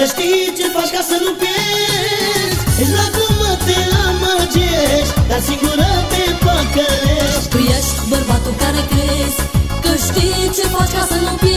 Că știi ce faci ca să nu pierzi. Ești la cum te amăgești Dar sigură te păcălești. Tu ești bărbatul care crezi Că știi ce faci ca să nu pierzi.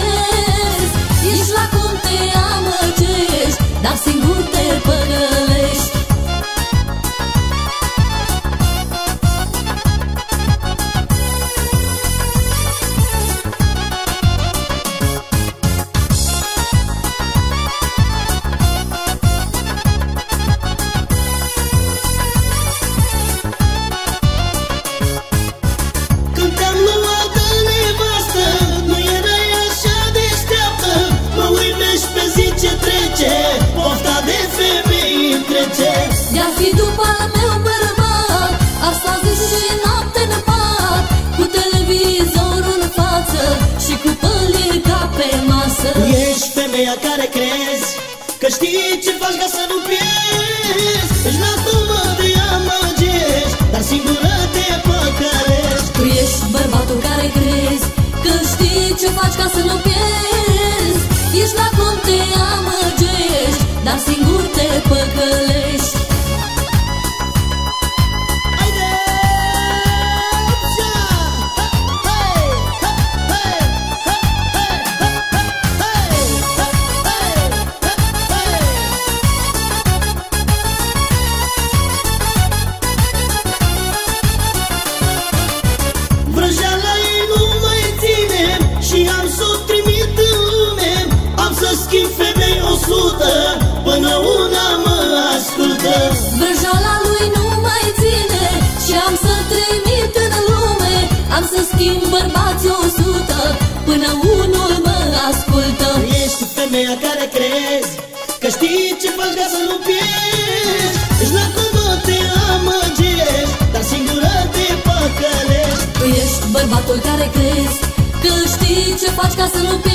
Îmi trece De-ar fi după al meu bărbat Asta zi și noapte în pat Cu televizorul în față Și cu pălirica pe masă. Ești femeia care crezi Că știi ce faci ca să nu pierzi. Ești la tumă de amăgești Dar singură te păcălești. Tu ești bărbatul care crezi Că știi ce faci ca să nu pierzi trimit în lume Am să schimb femei o sută Până una mă ascultă. Vrăjala lui nu mai ține Și am să trimit în lume Am să schimb bărbați o sută Până unul mă ascultă. Ești femeia care crezi Că știi ce faci ca să nu pierzi. Ești la cum te amăgești Dar singură te păcălești. Tu ești bărbatul care crezi Că știi ce faci ca să nu pierzi